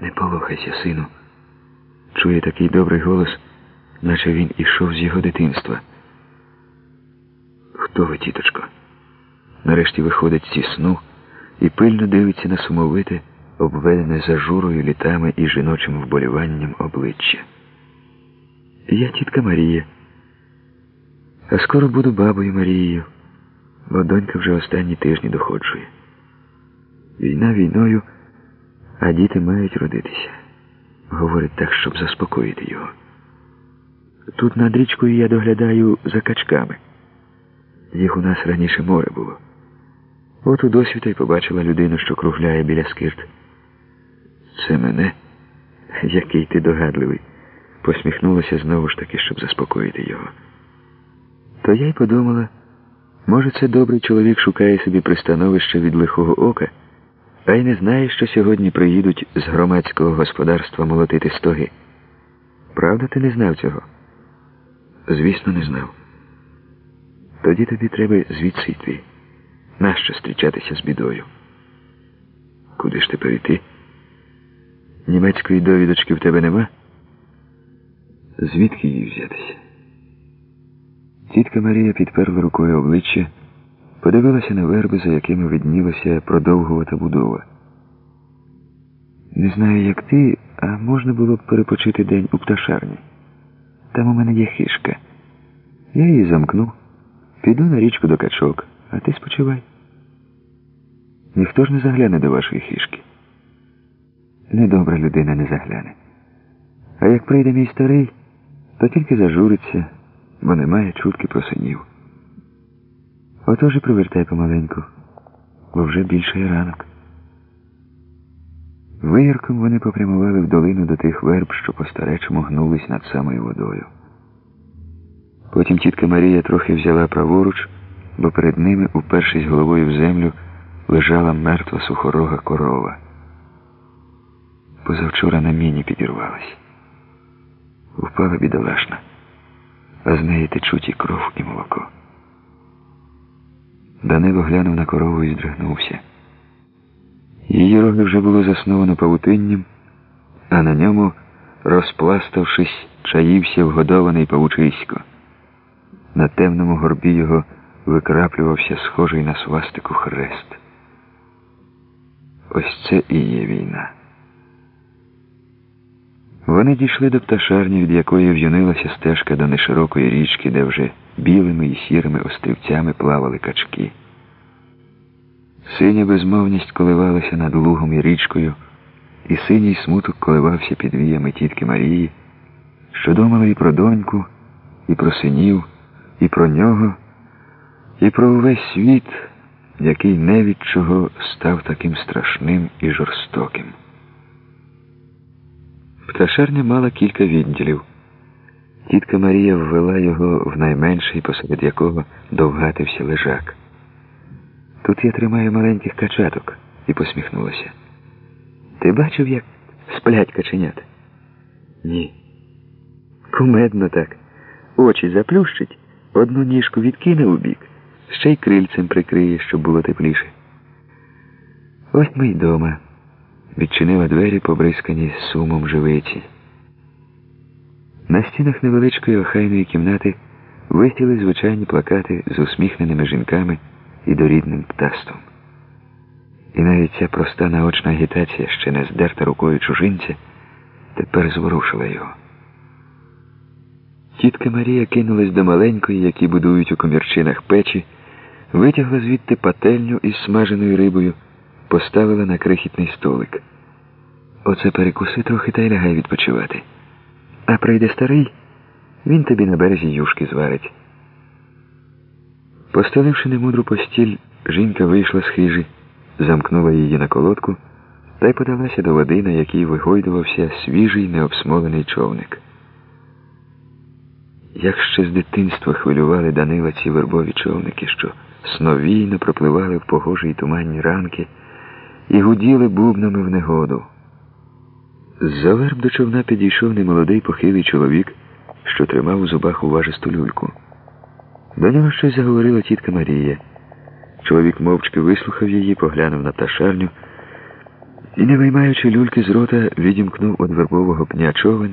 Не полохайся, сину. Чує такий добрий голос, наче він ішов з його дитинства. Хто ви, тіточко? Нарешті виходить зі сну і пильно дивиться на сумовите, обведене зажурою літами і жіночим вболіванням обличчя. Я тітка Марія, а скоро буду бабою Марією, бо донька вже останні тижні доходжує. Війна війною, а діти мають родитися. Говорить так, щоб заспокоїти його. Тут над річкою я доглядаю за качками. Їх у нас раніше море було. От у досвіта й побачила людину, що кругляє біля скирт. Це мене? Який ти догадливий, посміхнулася знову ж таки, щоб заспокоїти його. То я й подумала, може, це добрий чоловік шукає собі пристановище від лихого ока, а й не знає, що сьогодні приїдуть з громадського господарства молотити стоги. Правда, ти не знав цього? Звісно, не знав. Тоді тобі треба звідси йти. Нащо зустрічатися з бідою? Куди ж тепер йти? Німецької довідочки в тебе нема? Звідки її взятися? Тітка Марія підперла рукою обличчя, подивилася на верби, за якими виднілася продовгувата будова. Не знаю, як ти, а можна було б перепочити день у пташарні. Там у мене є хишка. Я її замкну, піду на річку до качок, а ти спочивай. Ніхто ж не загляне до вашої хишки. Недобра людина не загляне. А як прийде мій старий, то тільки зажуриться, бо немає чутки про синів. Отож і привертай помаленьку, бо вже більше ранок. Виярком вони попрямували в долину до тих верб, що по-старечому гнулись над самою водою. Потім тітка Марія трохи взяла праворуч, бо перед ними, упершись головою в землю, лежала мертва сухорога корова. Позавчора на міні підірвалась. Впала бідолашна, а з неї течуть і кров, і. Данило глянув на корову і здригнувся. Її роги вже було засновано павутинням, а на ньому, розпластавшись, чаївся вгодований павучисько. На темному горбі його викраплювався схожий на свастику хрест. Ось це і є війна. Вони дійшли до пташарні, від якої в'юнилася стежка до неширокої річки, де вже білими і сірими острівцями плавали качки. Синя безмовність коливалася над лугом і річкою, і синій смуток коливався під віями тітки Марії, що думала і про доньку, і про синів, і про нього, і про увесь світ, який не від чого став таким страшним і жорстоким. Пташарня мала кілька відділів. Тітка Марія ввела його в найменший, посеред якого довгатився лежак. Тут я тримаю маленьких качаток і посміхнулася. Ти бачив, як сплять каченята? Ні. Кумедно так. Очі заплющить, одну ніжку відкине у бік, ще й крильцем прикриє, щоб було тепліше. Ось ми й дома. Відчинила двері, побризкані сумом живиці. На стінах невеличкої охайної кімнати висіли звичайні плакати з усміхненими жінками і дорідним птаством. І навіть ця проста наочна агітація, ще не здерта рукою чужинця, тепер зворушила його. Тітка Марія кинулась до маленької, які будують у комірчинах печі, витягла звідти пательню із смаженою рибою, поставила на крихітний столик. Оце перекуси трохи та й лягай відпочивати. А прийде старий, він тобі на березі юшки зварить. Постеливши немудру постіль, жінка вийшла з хижі, замкнула її на колодку та й подалася до води, на якій вигойдувався свіжий необсмолений човник. Як ще з дитинства хвилювали Данила ці вербові човники, що сновійно пропливали в погожі й туманні ранки і гуділи бубнами в негоду. З-за верб до човна підійшов немолодий похилий чоловік, що тримав у зубах уважисту люльку. До нього щось заговорила тітка Марія. Чоловік мовчки вислухав її, поглянув на пташарню І, не виймаючи люльки з рота, відімкнув од вербового пня човен,